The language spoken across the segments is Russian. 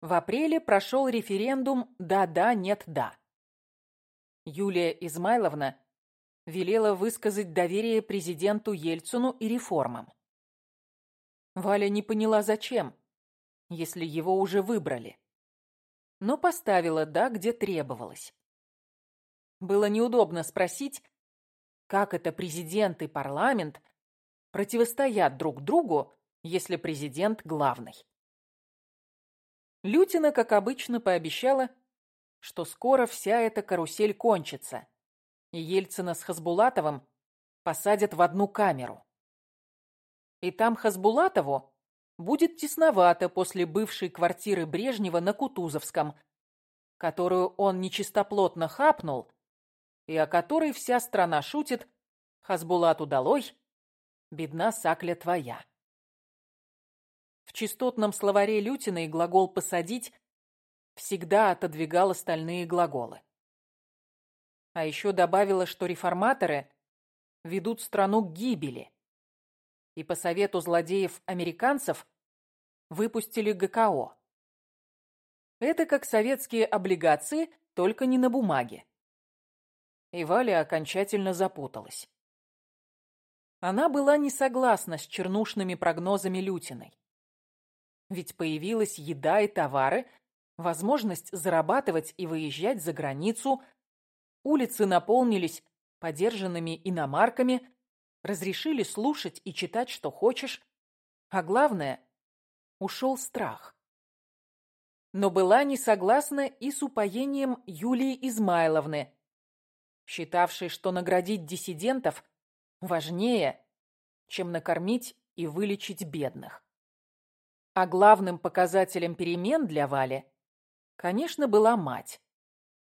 В апреле прошел референдум «Да-да, нет-да». Юлия Измайловна велела высказать доверие президенту Ельцину и реформам. Валя не поняла, зачем, если его уже выбрали. Но поставила «да», где требовалось. Было неудобно спросить, как это президент и парламент противостоят друг другу, если президент главный. Лютина, как обычно, пообещала, что скоро вся эта карусель кончится, и Ельцина с Хасбулатовым посадят в одну камеру. И там Хасбулатову будет тесновато после бывшей квартиры Брежнева на Кутузовском, которую он нечистоплотно хапнул, и о которой вся страна шутит «Хасбулат удалой, бедна сакля твоя». В частотном словаре Лютиной глагол «посадить» всегда отодвигал остальные глаголы. А еще добавила, что реформаторы ведут страну к гибели. И по совету злодеев-американцев выпустили ГКО. Это как советские облигации, только не на бумаге. И Валя окончательно запуталась. Она была не согласна с чернушными прогнозами Лютиной. Ведь появилась еда и товары, возможность зарабатывать и выезжать за границу, улицы наполнились подержанными иномарками, разрешили слушать и читать, что хочешь, а главное, ушел страх. Но была не согласна и с упоением Юлии Измайловны, считавшей, что наградить диссидентов важнее, чем накормить и вылечить бедных. А главным показателем перемен для Вали, конечно, была мать,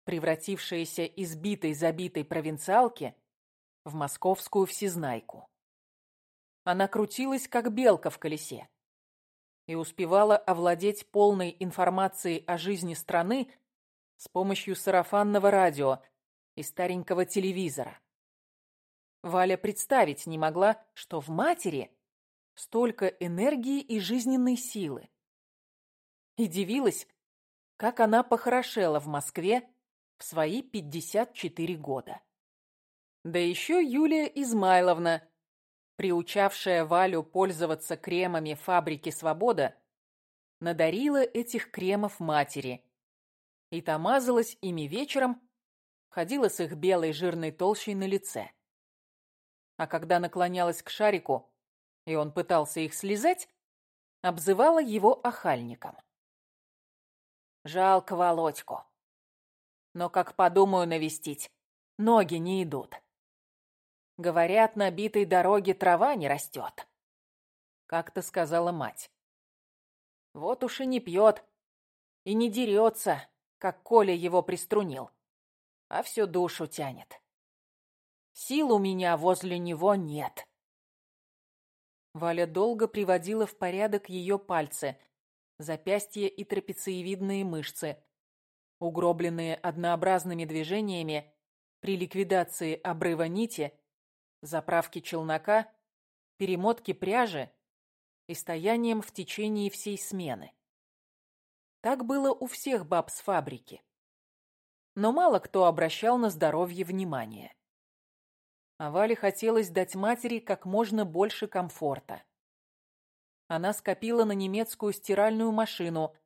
превратившаяся из битой-забитой провинциалки в московскую всезнайку. Она крутилась, как белка в колесе, и успевала овладеть полной информацией о жизни страны с помощью сарафанного радио и старенького телевизора. Валя представить не могла, что в матери столько энергии и жизненной силы. И дивилась, как она похорошела в Москве в свои 54 года. Да еще Юлия Измайловна, приучавшая Валю пользоваться кремами фабрики «Свобода», надарила этих кремов матери. И та мазалась ими вечером, ходила с их белой жирной толщей на лице. А когда наклонялась к шарику, и он пытался их слезать, обзывала его охальником. Жалко Володьку. Но, как подумаю навестить, ноги не идут. Говорят, на битой дороге трава не растет. Как-то сказала мать. Вот уж и не пьет, и не дерется, как Коля его приструнил, а всю душу тянет. Сил у меня возле него нет. Валя долго приводила в порядок ее пальцы, запястья и трапециевидные мышцы, угробленные однообразными движениями при ликвидации обрыва нити, заправке челнока, перемотке пряжи и стоянием в течение всей смены. Так было у всех баб с фабрики. Но мало кто обращал на здоровье внимание. А Вале хотелось дать матери как можно больше комфорта. Она скопила на немецкую стиральную машину,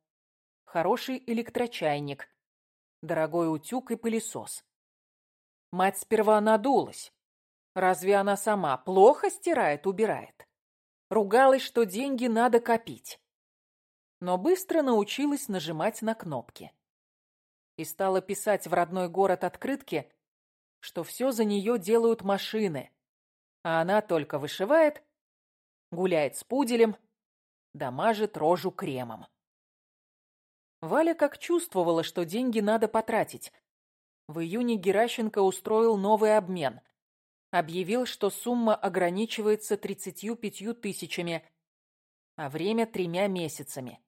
хороший электрочайник, дорогой утюг и пылесос. Мать сперва надулась. Разве она сама плохо стирает, убирает? Ругалась, что деньги надо копить. Но быстро научилась нажимать на кнопки. И стала писать в родной город открытки, что все за нее делают машины, а она только вышивает, гуляет с пуделем, дамажит рожу кремом. Валя как чувствовала, что деньги надо потратить. В июне Геращенко устроил новый обмен. Объявил, что сумма ограничивается 35 тысячами, а время тремя месяцами.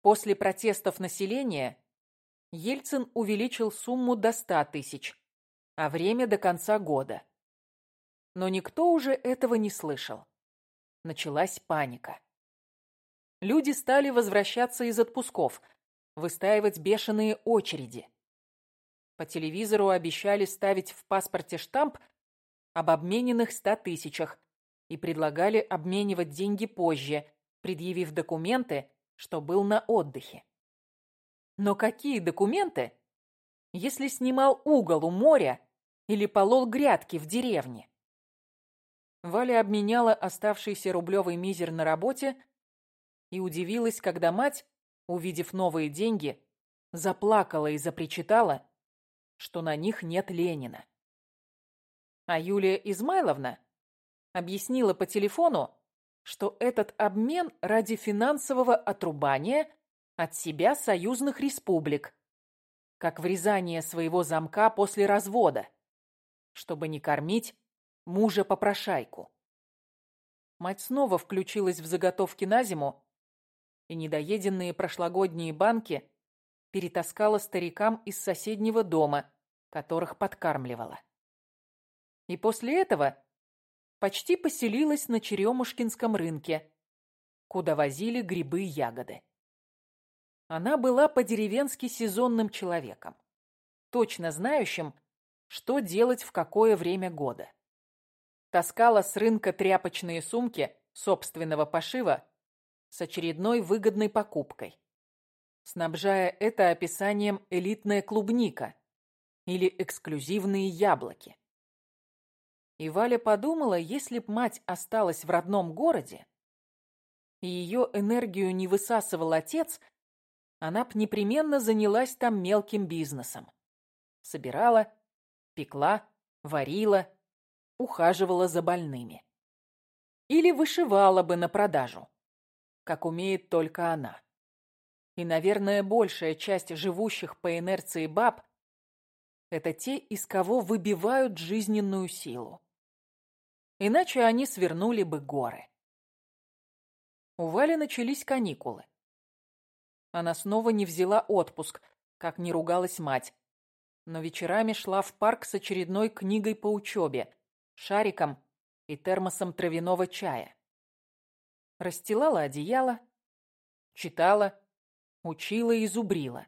После протестов населения Ельцин увеличил сумму до 100 тысяч а время до конца года. Но никто уже этого не слышал. Началась паника. люди стали возвращаться из отпусков, выстаивать бешеные очереди. По телевизору обещали ставить в паспорте штамп об обмененных ста тысячах и предлагали обменивать деньги позже, предъявив документы, что был на отдыхе. Но какие документы, если снимал угол у моря или полол грядки в деревне? Валя обменяла оставшийся рублевый мизер на работе и удивилась, когда мать, увидев новые деньги, заплакала и запричитала, что на них нет Ленина. А Юлия Измайловна объяснила по телефону, что этот обмен ради финансового отрубания от себя союзных республик, как врезание своего замка после развода, чтобы не кормить мужа-попрошайку. Мать снова включилась в заготовки на зиму, и недоеденные прошлогодние банки перетаскала старикам из соседнего дома, которых подкармливала. И после этого почти поселилась на Черемушкинском рынке, куда возили грибы и ягоды. Она была по-деревенски сезонным человеком, точно знающим, что делать в какое время года. Таскала с рынка тряпочные сумки собственного пошива с очередной выгодной покупкой, снабжая это описанием «элитная клубника» или «эксклюзивные яблоки». И Валя подумала, если б мать осталась в родном городе, и ее энергию не высасывал отец – она б непременно занялась там мелким бизнесом. Собирала, пекла, варила, ухаживала за больными. Или вышивала бы на продажу, как умеет только она. И, наверное, большая часть живущих по инерции баб – это те, из кого выбивают жизненную силу. Иначе они свернули бы горы. У Вали начались каникулы. Она снова не взяла отпуск, как не ругалась мать. Но вечерами шла в парк с очередной книгой по учебе, шариком и термосом травяного чая. Расстилала одеяло, читала, учила и зубрила.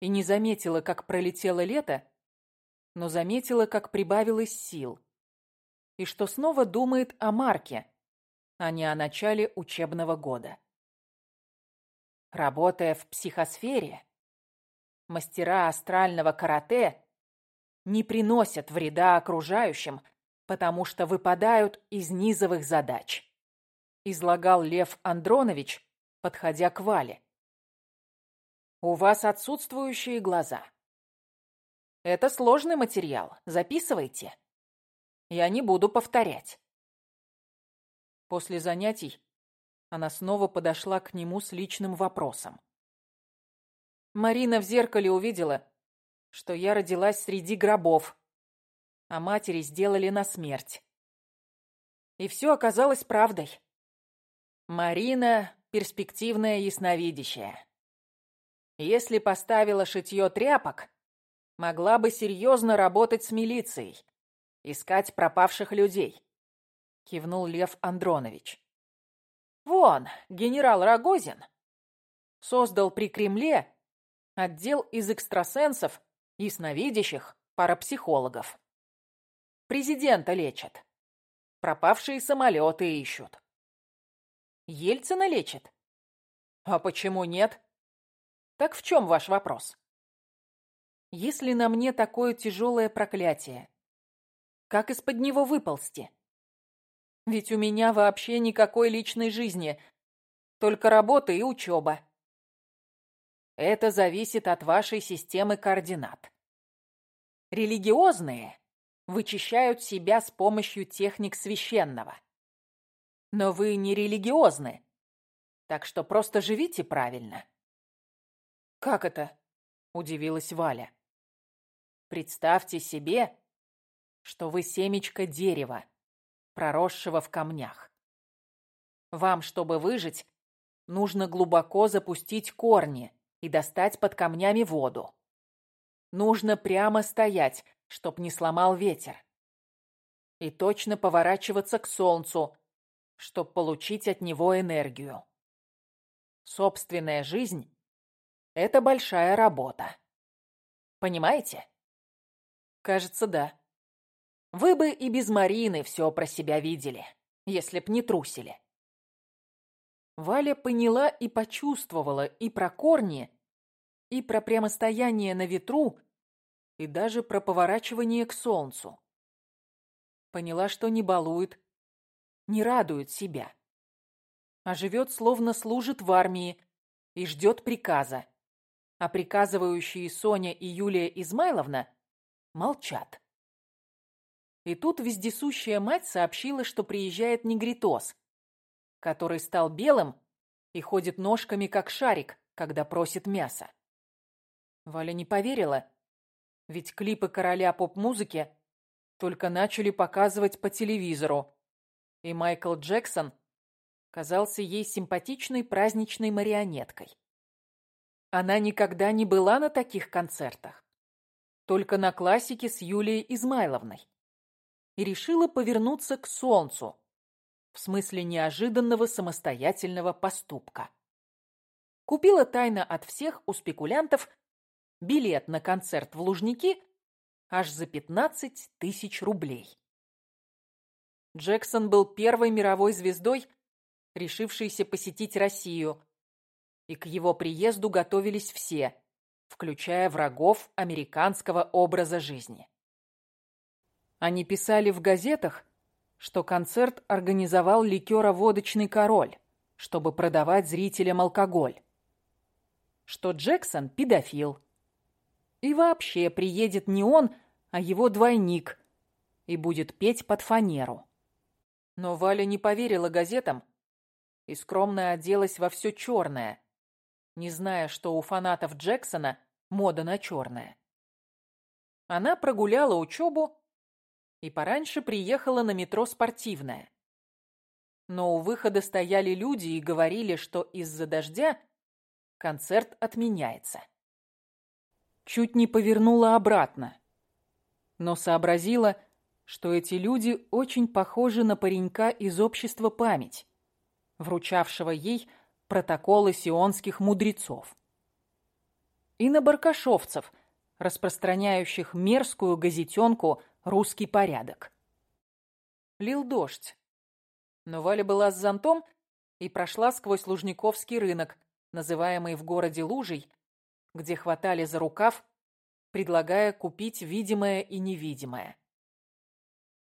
И не заметила, как пролетело лето, но заметила, как прибавилось сил. И что снова думает о Марке, а не о начале учебного года. Работая в психосфере, мастера астрального карате не приносят вреда окружающим, потому что выпадают из низовых задач. Излагал Лев Андронович, подходя к Вале. У вас отсутствующие глаза. Это сложный материал, записывайте. Я не буду повторять. После занятий она снова подошла к нему с личным вопросом. Марина в зеркале увидела, что я родилась среди гробов, а матери сделали на смерть. И все оказалось правдой. Марина — перспективная ясновидящая. Если поставила шитье тряпок, могла бы серьезно работать с милицией, искать пропавших людей, кивнул Лев Андронович. Вон, генерал Рогозин создал при Кремле отдел из экстрасенсов, ясновидящих, парапсихологов. Президента лечат. Пропавшие самолеты ищут. Ельцина лечит? А почему нет? Так в чем ваш вопрос? Если на мне такое тяжелое проклятие, как из-под него выползти? Ведь у меня вообще никакой личной жизни, только работа и учеба. Это зависит от вашей системы координат. Религиозные вычищают себя с помощью техник священного. Но вы не религиозны, так что просто живите правильно. «Как это?» – удивилась Валя. «Представьте себе, что вы семечко дерева, проросшего в камнях. Вам, чтобы выжить, нужно глубоко запустить корни и достать под камнями воду. Нужно прямо стоять, чтоб не сломал ветер. И точно поворачиваться к солнцу, чтоб получить от него энергию. Собственная жизнь — это большая работа. Понимаете? Кажется, да. Вы бы и без Марины все про себя видели, если б не трусили. Валя поняла и почувствовала и про корни, и про прямостояние на ветру, и даже про поворачивание к солнцу. Поняла, что не балует, не радует себя, а живет, словно служит в армии и ждет приказа, а приказывающие Соня и Юлия Измайловна молчат. И тут вездесущая мать сообщила, что приезжает негритос, который стал белым и ходит ножками, как шарик, когда просит мяса. Валя не поверила, ведь клипы короля поп-музыки только начали показывать по телевизору, и Майкл Джексон казался ей симпатичной праздничной марионеткой. Она никогда не была на таких концертах, только на классике с Юлией Измайловной, и решила повернуться к солнцу, в смысле неожиданного самостоятельного поступка. Купила тайно от всех у спекулянтов билет на концерт в Лужники аж за 15 тысяч рублей. Джексон был первой мировой звездой, решившейся посетить Россию, и к его приезду готовились все, включая врагов американского образа жизни. Они писали в газетах, что концерт организовал ликероводочный король, чтобы продавать зрителям алкоголь, что Джексон – педофил, и вообще приедет не он, а его двойник и будет петь под фанеру. Но Валя не поверила газетам и скромно оделась во все черное, не зная, что у фанатов Джексона мода на черное. Она прогуляла учебу и пораньше приехала на метро «Спортивное». Но у выхода стояли люди и говорили, что из-за дождя концерт отменяется чуть не повернула обратно. Но сообразила, что эти люди очень похожи на паренька из общества «Память», вручавшего ей протоколы сионских мудрецов. И на баркашовцев, распространяющих мерзкую газетенку «Русский порядок». Лил дождь. Но Валя была с зонтом и прошла сквозь Лужниковский рынок, называемый в городе Лужей, где хватали за рукав, предлагая купить видимое и невидимое.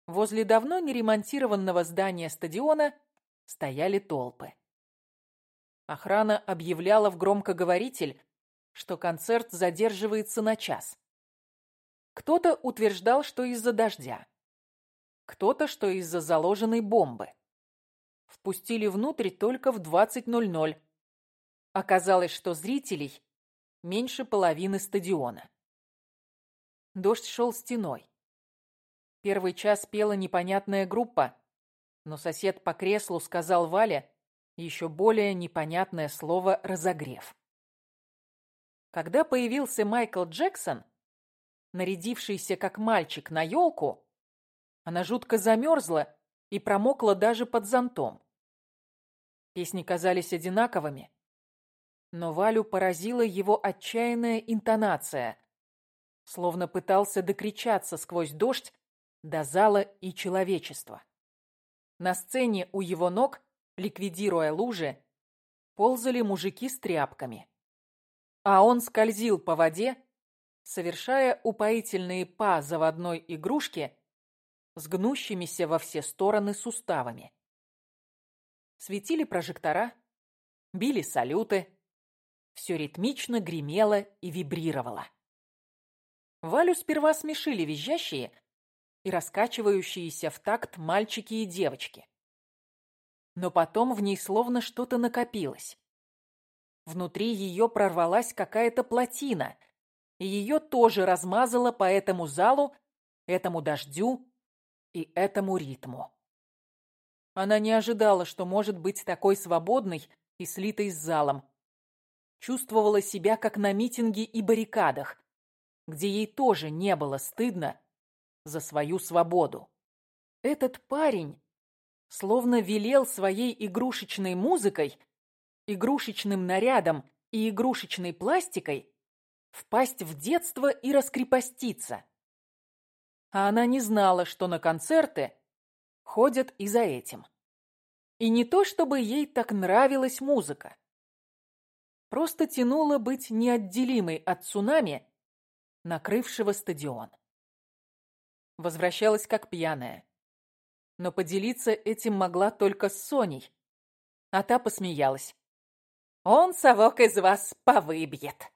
Возле давно не ремонтированного здания стадиона стояли толпы. Охрана объявляла в громкоговоритель, что концерт задерживается на час. Кто-то утверждал, что из-за дождя. Кто-то, что из-за заложенной бомбы. Впустили внутрь только в 20.00. Оказалось, что зрителей меньше половины стадиона. Дождь шел стеной. Первый час пела непонятная группа, но сосед по креслу сказал Вале еще более непонятное слово «разогрев». Когда появился Майкл Джексон, нарядившийся как мальчик на елку, она жутко замерзла и промокла даже под зонтом. Песни казались одинаковыми, но Валю поразила его отчаянная интонация, словно пытался докричаться сквозь дождь до зала и человечества. На сцене у его ног, ликвидируя лужи, ползали мужики с тряпками. А он скользил по воде, совершая упоительные па заводной игрушки с гнущимися во все стороны суставами. Светили прожектора, били салюты, все ритмично гремело и вибрировало. Валю сперва смешили визжащие и раскачивающиеся в такт мальчики и девочки. Но потом в ней словно что-то накопилось. Внутри ее прорвалась какая-то плотина, ее тоже размазало по этому залу, этому дождю и этому ритму. Она не ожидала, что может быть такой свободной и слитой с залом, чувствовала себя как на митинге и баррикадах, где ей тоже не было стыдно за свою свободу. Этот парень словно велел своей игрушечной музыкой игрушечным нарядом и игрушечной пластикой впасть в детство и раскрепоститься. А она не знала, что на концерты ходят и за этим. И не то, чтобы ей так нравилась музыка. Просто тянуло быть неотделимой от цунами, накрывшего стадион. Возвращалась как пьяная. Но поделиться этим могла только с Соней. А та посмеялась. «Он совок из вас повыбьет».